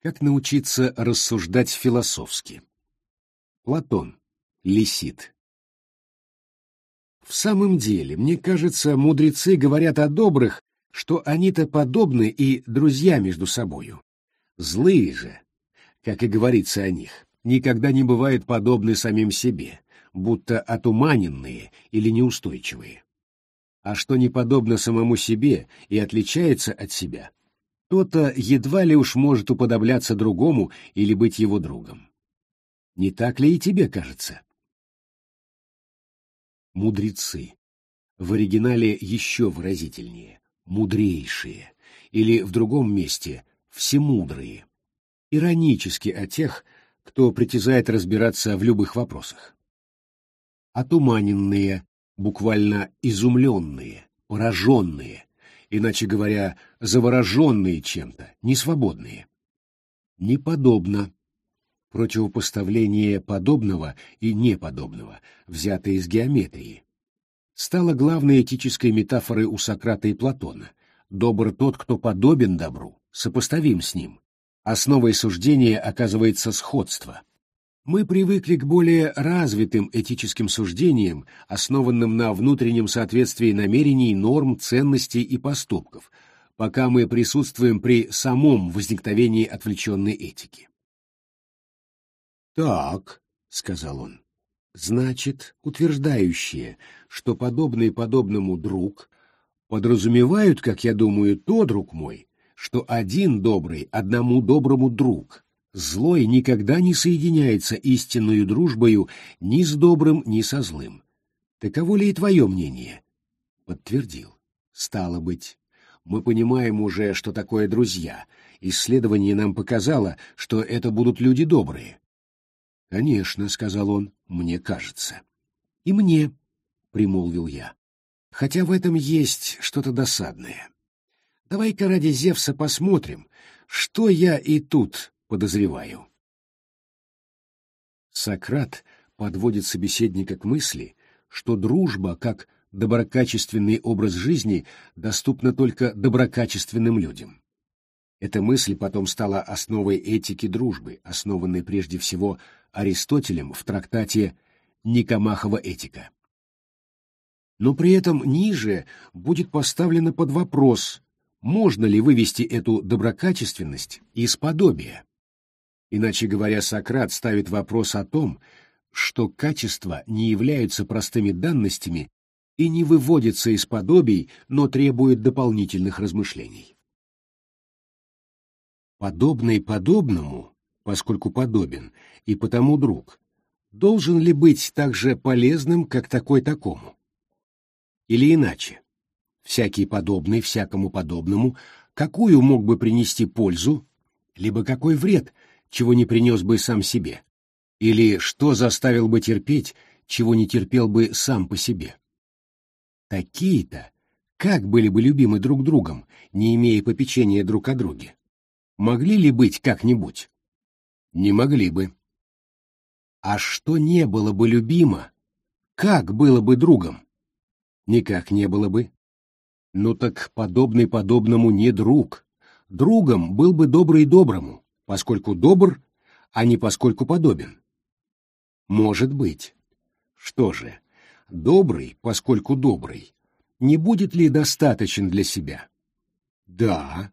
Как научиться рассуждать философски? Платон. Лисит. В самом деле, мне кажется, мудрецы говорят о добрых, что они-то подобны и друзья между собою. Злые же, как и говорится о них, никогда не бывают подобны самим себе, будто отуманенные или неустойчивые. А что не подобно самому себе и отличается от себя, то-то едва ли уж может уподобляться другому или быть его другом. Не так ли и тебе кажется? Мудрецы. В оригинале еще выразительнее. Мудрейшие. Или в другом месте всемудрые. Иронически о тех, кто притязает разбираться в любых вопросах. Отуманенные, буквально изумленные, пораженные, иначе говоря, завороженные чем-то, несвободные. Неподобно. Противопоставление подобного и неподобного, взятое из геометрии. Стало главной этической метафорой у Сократа и Платона. Добр тот, кто подобен добру, сопоставим с ним. Основой суждения оказывается сходство. Мы привыкли к более развитым этическим суждениям, основанным на внутреннем соответствии намерений, норм, ценностей и поступков, пока мы присутствуем при самом возникновении отвлеченной этики. «Так», — сказал он, — «значит, утверждающие, что подобный подобному друг, подразумевают, как я думаю, то, друг мой, что один добрый одному доброму друг, Злой никогда не соединяется истинную дружбою ни с добрым, ни со злым. Таково ли и твое мнение? Подтвердил. Стало быть, мы понимаем уже, что такое друзья. Исследование нам показало, что это будут люди добрые. Конечно, сказал он, мне кажется. И мне, примолвил я. Хотя в этом есть что-то досадное. Давай-ка ради Зевса посмотрим, что я и тут подозреваю. Сократ подводит собеседника к мысли, что дружба, как доброкачественный образ жизни, доступна только доброкачественным людям. Эта мысль потом стала основой этики дружбы, основанной прежде всего Аристотелем в трактате «Никомахова этика». Но при этом ниже будет поставлено под вопрос, можно ли вывести эту доброкачественность из подобия. Иначе говоря, Сократ ставит вопрос о том, что качества не являются простыми данностями и не выводятся из подобий, но требуют дополнительных размышлений. Подобный подобному, поскольку подобен, и потому друг, должен ли быть так же полезным, как такой такому? Или иначе? Всякий подобный всякому подобному, какую мог бы принести пользу, либо какой вред – чего не принес бы сам себе? Или что заставил бы терпеть, чего не терпел бы сам по себе? Такие-то как были бы любимы друг другом, не имея попечения друг о друге? Могли ли быть как-нибудь? Не могли бы. А что не было бы любимо, как было бы другом? Никак не было бы. Ну так подобный подобному не друг. Другом был бы добрый доброму, поскольку добр, а не поскольку подобен? Может быть. Что же, добрый, поскольку добрый, не будет ли достаточен для себя? Да.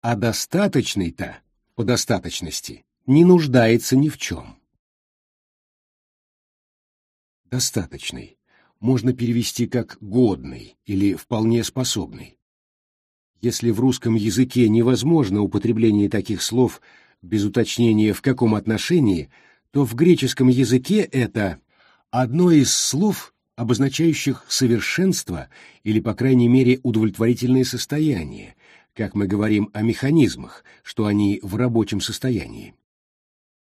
А достаточный-то, по достаточности, не нуждается ни в чем. Достаточный можно перевести как годный или вполне способный. Если в русском языке невозможно употребление таких слов без уточнения в каком отношении, то в греческом языке это одно из слов, обозначающих совершенство или, по крайней мере, удовлетворительное состояние, как мы говорим о механизмах, что они в рабочем состоянии.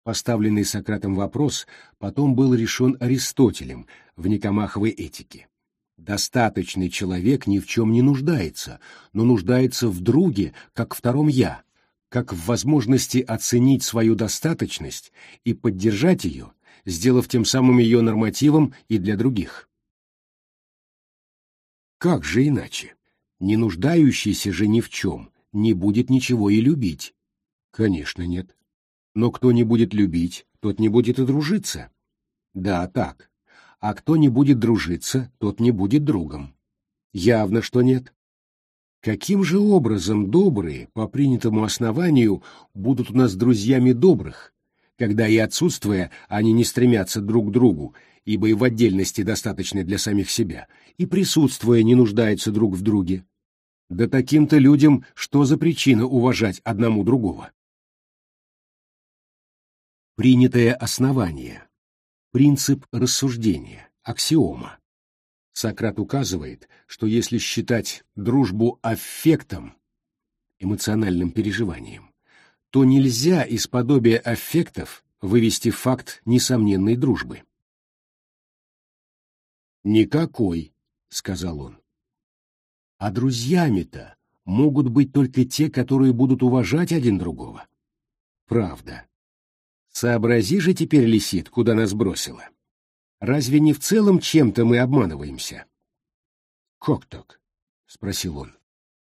Поставленный Сократом вопрос потом был решен Аристотелем в Никомаховой этике. Достаточный человек ни в чем не нуждается, но нуждается в друге, как втором «я», как в возможности оценить свою достаточность и поддержать ее, сделав тем самым ее нормативом и для других. Как же иначе? Не нуждающийся же ни в чем не будет ничего и любить. Конечно, нет. Но кто не будет любить, тот не будет и дружиться. Да, так. А кто не будет дружиться, тот не будет другом. Явно, что нет. Каким же образом добрые, по принятому основанию, будут у нас друзьями добрых, когда и отсутствуя, они не стремятся друг к другу, ибо и в отдельности достаточны для самих себя, и присутствуя не нуждаются друг в друге? Да таким-то людям что за причина уважать одному другого? Принятое основание. Принцип рассуждения. Аксиома. Сократ указывает, что если считать дружбу аффектом, эмоциональным переживанием, то нельзя из подобия аффектов вывести факт несомненной дружбы. «Никакой», — сказал он. «А друзьями-то могут быть только те, которые будут уважать один другого». «Правда. Сообрази же теперь, лисит, куда нас бросила. Разве не в целом чем-то мы обманываемся? Как так? спросил он.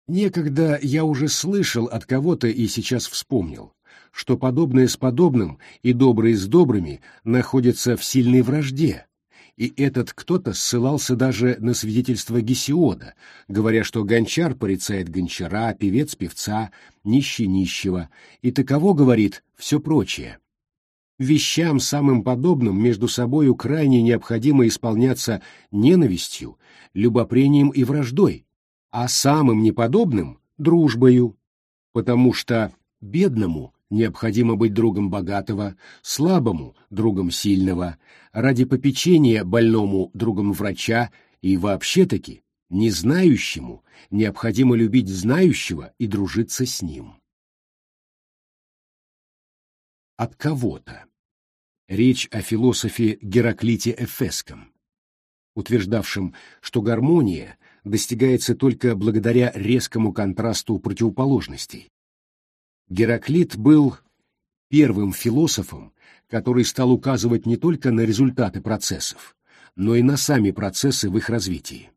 Некогда я уже слышал от кого-то и сейчас вспомнил, что подобное с подобным и добрые с добрыми находятся в сильной вражде, и этот кто-то ссылался даже на свидетельство Гесиода, говоря, что гончар порицает гончара, певец певца, нищий нищего, и таково, говорит, все прочее вещам самым подобным между собою крайне необходимо исполняться ненавистью, любопрением и враждой, а самым неподобным — дружбою, потому что бедному необходимо быть другом богатого, слабому — другом сильного, ради попечения больному — другом врача и вообще-таки незнающему необходимо любить знающего и дружиться с ним. От кого-то Речь о философе Гераклите Эфеском, утверждавшем, что гармония достигается только благодаря резкому контрасту противоположностей. Гераклит был первым философом, который стал указывать не только на результаты процессов, но и на сами процессы в их развитии.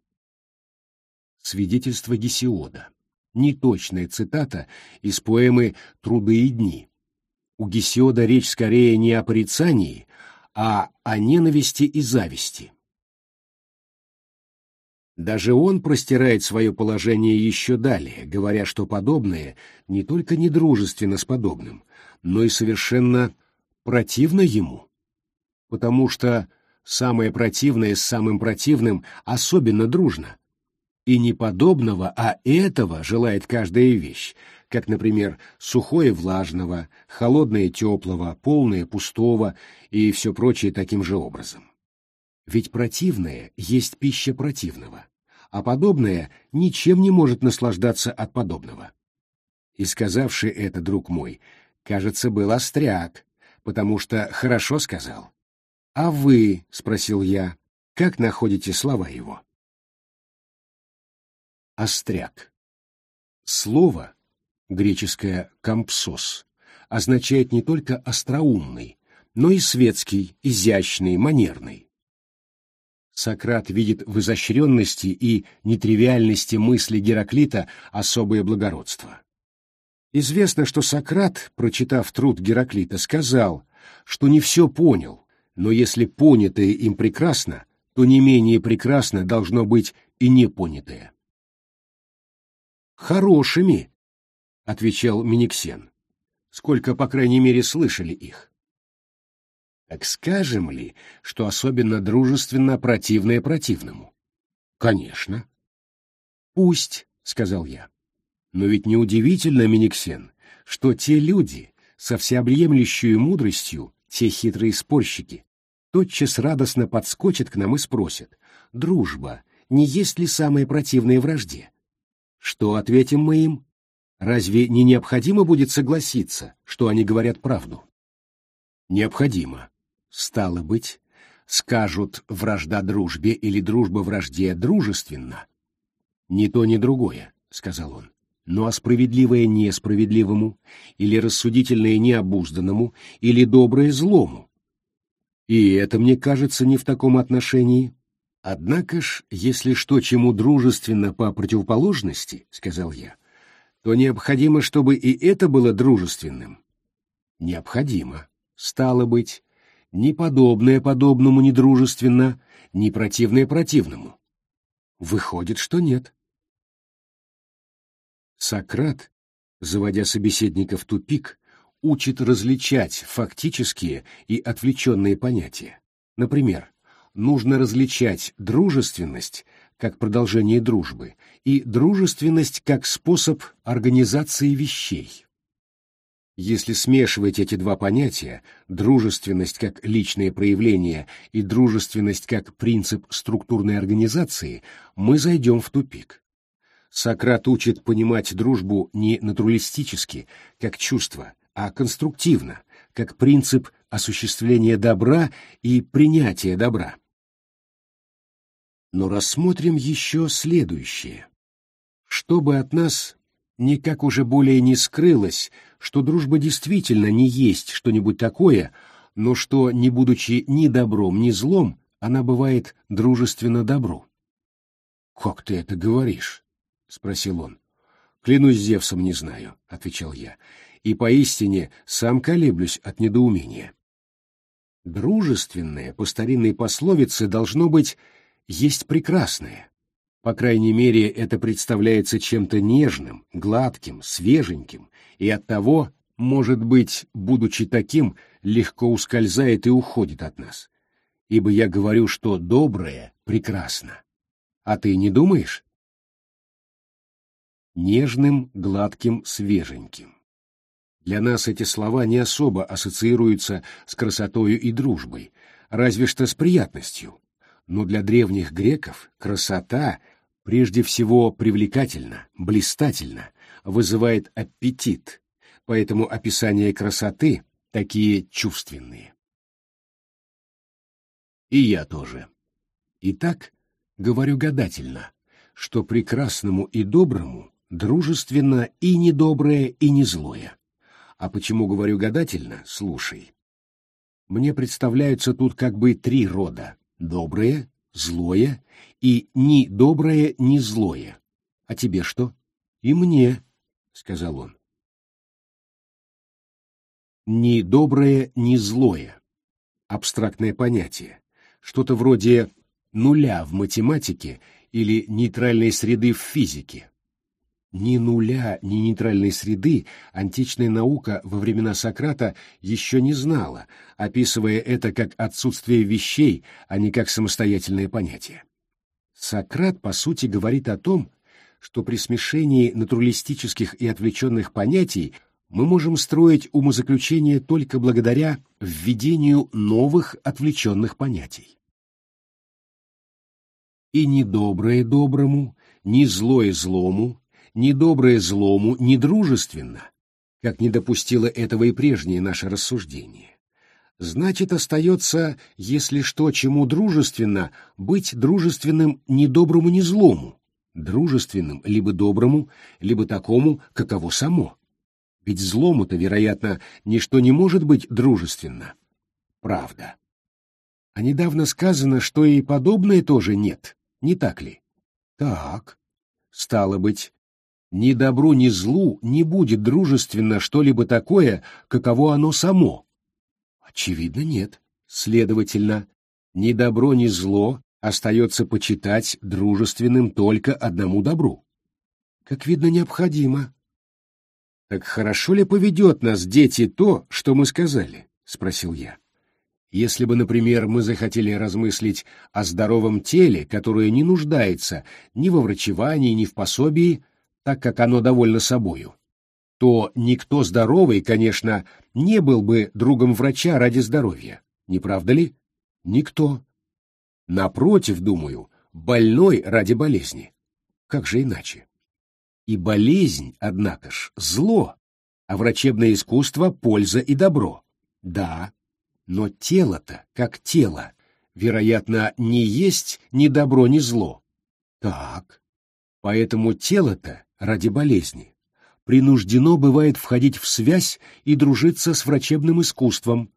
Свидетельство Гесиода. Неточная цитата из поэмы «Труды и дни», у Гесиода речь скорее не о порицании, а о ненависти и зависти. Даже он простирает свое положение еще далее, говоря, что подобное не только недружественно с подобным, но и совершенно противно ему, потому что самое противное с самым противным особенно дружно, и не подобного, а этого желает каждая вещь, как, например, сухое влажного, холодное теплого, полное пустого и все прочее таким же образом. Ведь противное есть пища противного, а подобное ничем не может наслаждаться от подобного. И сказавший это, друг мой, кажется, был остряк, потому что хорошо сказал. «А вы, — спросил я, — как находите слова его?» Остряк. Слово, греческое «кампсос», означает не только остроумный, но и светский, изящный, манерный. Сократ видит в изощренности и нетривиальности мысли Гераклита особое благородство. Известно, что Сократ, прочитав труд Гераклита, сказал, что не все понял, но если понятое им прекрасно, то не менее прекрасно должно быть и непонятое. Хорошими, — отвечал Миниксен. «Сколько, по крайней мере, слышали их?» «Так скажем ли, что особенно дружественно противное противному?» «Конечно». «Пусть», — сказал я. «Но ведь неудивительно, Миниксен, что те люди со всеобъемлющей мудростью, те хитрые спорщики, тотчас радостно подскочат к нам и спросят, «Дружба, не есть ли самое противное вражде?» Что ответим мы им? Разве не необходимо будет согласиться, что они говорят правду? Необходимо. Стало быть, скажут вражда дружбе или дружба вражде дружественно. Ни то, ни другое, сказал он. Ну а справедливое несправедливому, или рассудительное необузданному, или доброе злому. И это, мне кажется, не в таком отношении. Однако ж, если что чему дружественно по противоположности, сказал я, то необходимо, чтобы и это было дружественным. Необходимо. Стало быть, ни подобное подобному не ни противное противному. Выходит, что нет. Сократ, заводя собеседника в тупик, учит различать фактические и отвлеченные понятия. Например, нужно различать дружественность как продолжение дружбы и дружественность как способ организации вещей. Если смешивать эти два понятия, дружественность как личное проявление и дружественность как принцип структурной организации, мы зайдем в тупик. Сократ учит понимать дружбу не натуралистически, как чувство, а конструктивно, как принцип осуществления добра и принятия добра. Но рассмотрим еще следующее. Чтобы от нас никак уже более не скрылось, что дружба действительно не есть что-нибудь такое, но что, не будучи ни добром, ни злом, она бывает дружественно добру. — Как ты это говоришь? — спросил он. — Клянусь Зевсом, не знаю, — отвечал я, — и поистине сам колеблюсь от недоумения. Дружественное, по старинной пословице, должно быть, есть прекрасное, по крайней мере, это представляется чем-то нежным, гладким, свеженьким, и оттого, может быть, будучи таким, легко ускользает и уходит от нас. Ибо я говорю, что доброе прекрасно. А ты не думаешь? Нежным, гладким, свеженьким. Для нас эти слова не особо ассоциируются с красотою и дружбой, разве что с приятностью. Но для древних греков красота — прежде всего привлекательно, блистательно, вызывает аппетит, поэтому описания красоты такие чувственные. И я тоже. Итак, говорю гадательно, что прекрасному и доброму дружественно и недоброе, и не злое. А почему говорю гадательно, слушай. Мне представляются тут как бы три рода — доброе, злое и ни доброе, ни злое. А тебе что? И мне, — сказал он. Ни доброе, ни злое. Абстрактное понятие. Что-то вроде нуля в математике или нейтральной среды в физике. Ни нуля, ни нейтральной среды античная наука во времена Сократа еще не знала, описывая это как отсутствие вещей, а не как самостоятельное понятие. Сократ, по сути, говорит о том, что при смешении натуралистических и отвлеченных понятий мы можем строить умозаключения только благодаря введению новых отвлеченных понятий. И ни доброе доброму, ни злое злому, ни доброе злому, ни дружественно, как не допустило этого и прежнее наше рассуждение. Значит, остается, если что, чему дружественно, быть дружественным ни доброму, ни злому, дружественным либо доброму, либо такому, каково само. Ведь злому-то, вероятно, ничто не может быть дружественно. Правда. А недавно сказано, что и подобное тоже нет, не так ли? Так. Стало быть, ни добру, ни злу не будет дружественно что-либо такое, каково оно само. Очевидно, нет. Следовательно, ни добро, ни зло остается почитать дружественным только одному добру. Как видно, необходимо. Так хорошо ли поведет нас, дети, то, что мы сказали? — спросил я. Если бы, например, мы захотели размыслить о здоровом теле, которое не нуждается ни во врачевании, ни в пособии, так как оно довольно собою, то никто здоровый, конечно, не был бы другом врача ради здоровья, не правда ли? Никто. Напротив, думаю, больной ради болезни. Как же иначе? И болезнь, однако ж, зло, а врачебное искусство — польза и добро. Да, но тело-то, как тело, вероятно, не есть ни добро, ни зло. Так, поэтому тело-то ради болезни, принуждено бывает входить в связь и дружиться с врачебным искусством,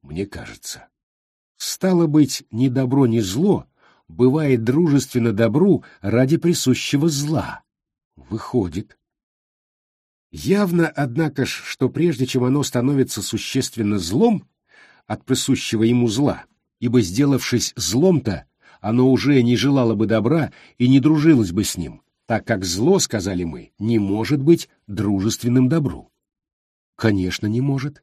мне кажется. Стало быть, ни добро, ни зло бывает дружественно добру ради присущего зла. Выходит. Явно, однако ж, что прежде чем оно становится существенно злом от присущего ему зла, ибо, сделавшись злом-то, оно уже не желало бы добра и не дружилось бы с ним, так как зло, сказали мы, не может быть дружественным добру. Конечно, не может.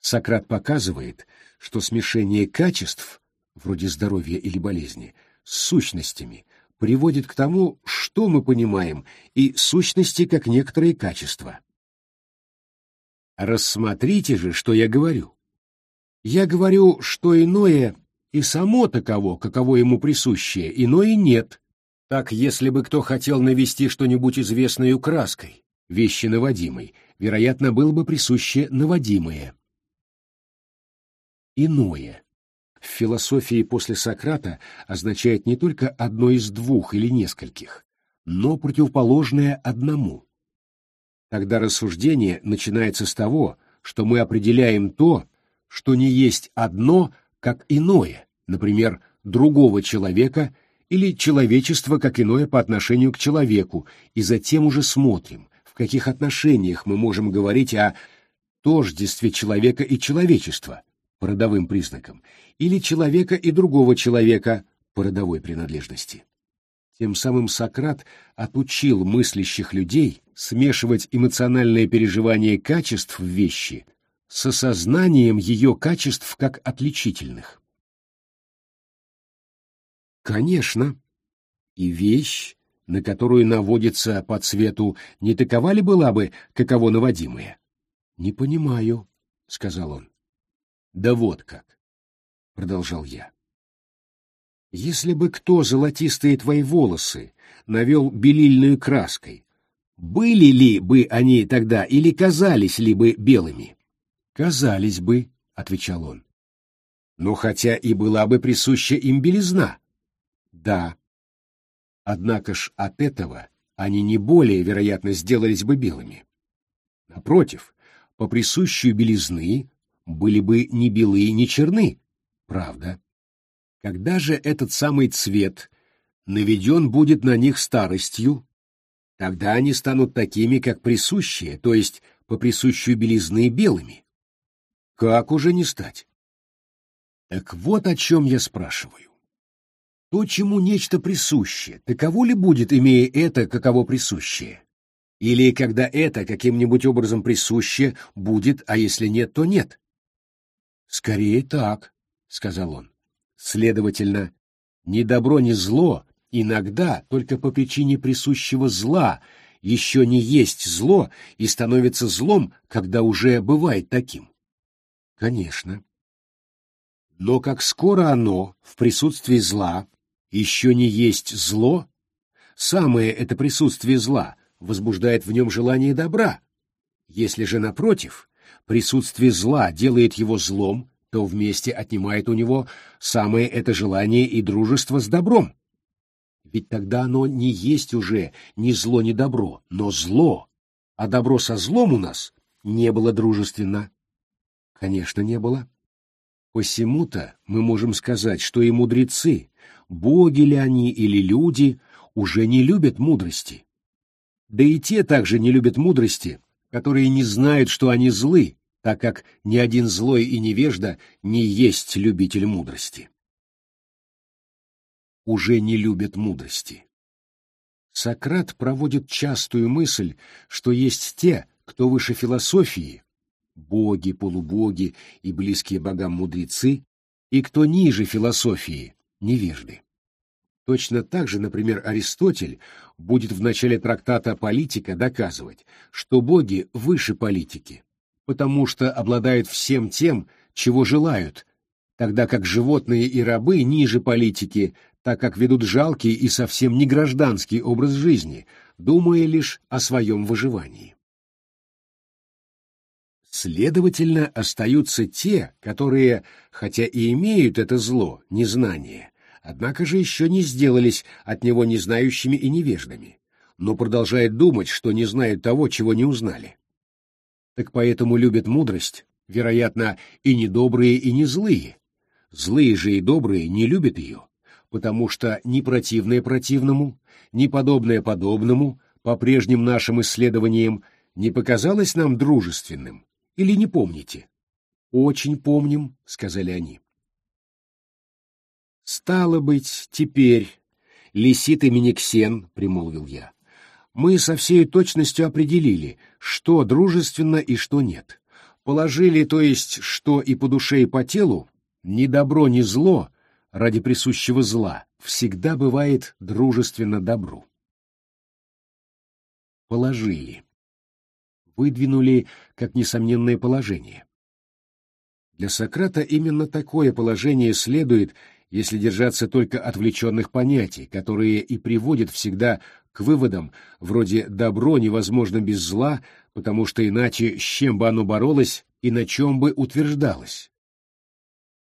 Сократ показывает, что смешение качеств, вроде здоровья или болезни, с сущностями приводит к тому, что мы понимаем, и сущности как некоторые качества. Рассмотрите же, что я говорю. Я говорю, что иное и само таково, каково ему присущее, иное нет. Так, если бы кто хотел навести что-нибудь известной краской, вещи наводимой, вероятно, было бы присуще наводимое. Иное в философии после Сократа означает не только одно из двух или нескольких, но противоположное одному. Тогда рассуждение начинается с того, что мы определяем то, что не есть одно, как иное, например, другого человека или человечество как иное по отношению к человеку, и затем уже смотрим, в каких отношениях мы можем говорить о тождестве человека и человечества по родовым признакам, или человека и другого человека по родовой принадлежности. Тем самым Сократ отучил мыслящих людей смешивать эмоциональное переживание качеств в вещи с осознанием ее качеств как отличительных. Конечно, и вещь, на которую наводится по цвету, не такова ли была бы, каково наводимая? — Не понимаю, — сказал он. — Да вот как, — продолжал я. Если бы кто золотистые твои волосы навел белильной краской, были ли бы они тогда или казались ли бы белыми? — Казались бы, — отвечал он. — Но хотя и была бы присуща им белизна, да. Однако ж от этого они не более, вероятно, сделались бы белыми. Напротив, по присущую белизны были бы ни белые, ни черны. Правда. Когда же этот самый цвет наведен будет на них старостью, тогда они станут такими, как присущие, то есть по присущую белизны белыми. Как уже не стать? Так вот о чем я спрашиваю. То, чему нечто присуще, таково ли будет, имея это, каково присущее? Или когда это каким-нибудь образом присуще, будет, а если нет, то нет? Скорее так, — сказал он. Следовательно, ни добро, ни зло иногда только по причине присущего зла еще не есть зло и становится злом, когда уже бывает таким. Конечно. Но как скоро оно в присутствии зла еще не есть зло, самое это присутствие зла возбуждает в нем желание добра. Если же, напротив, присутствие зла делает его злом, то вместе отнимает у него самое это желание и дружество с добром. Ведь тогда оно не есть уже ни зло, ни добро, но зло, а добро со злом у нас не было дружественно. Конечно, не было. Посему-то мы можем сказать, что и мудрецы, боги ли они или люди, уже не любят мудрости. Да и те также не любят мудрости, которые не знают, что они злы, так как ни один злой и невежда не есть любитель мудрости. Уже не любят мудрости. Сократ проводит частую мысль, что есть те, кто выше философии, боги, полубоги и близкие богам мудрецы, и кто ниже философии, невежды. Точно так же, например, Аристотель будет в начале трактата «Политика» доказывать, что боги выше политики, потому что обладают всем тем, чего желают, тогда как животные и рабы ниже политики, так как ведут жалкий и совсем не гражданский образ жизни, думая лишь о своем выживании. Следовательно, остаются те, которые, хотя и имеют это зло, незнание, однако же еще не сделались от него незнающими и невеждами, но продолжают думать, что не знают того, чего не узнали. Так поэтому любят мудрость, вероятно, и не добрые, и не злые. Злые же и добрые не любят ее, потому что ни противное противному, ни подобное подобному, по прежним нашим исследованиям, не показалось нам дружественным? Или не помните? Очень помним, сказали они. Стало быть, теперь, лисит имени Ксен, примолвил я, мы со всей точностью определили, что дружественно и что нет. Положили, то есть, что и по душе, и по телу, ни добро, ни зло, ради присущего зла, всегда бывает дружественно добру. Положили. Выдвинули как несомненное положение. Для Сократа именно такое положение следует, если держаться только отвлеченных понятий, которые и приводят всегда к выводам вроде «добро невозможно без зла», потому что иначе с чем бы оно боролось и на чем бы утверждалось.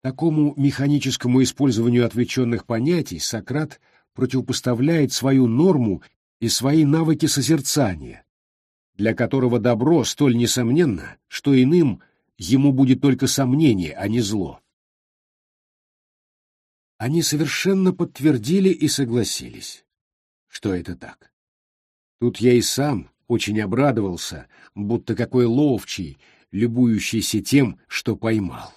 Такому механическому использованию отвлеченных понятий Сократ противопоставляет свою норму и свои навыки созерцания, для которого добро столь несомненно, что иным ему будет только сомнение, а не зло. Они совершенно подтвердили и согласились, что это так. Тут я и сам очень обрадовался, будто какой ловчий, любующийся тем, что поймал.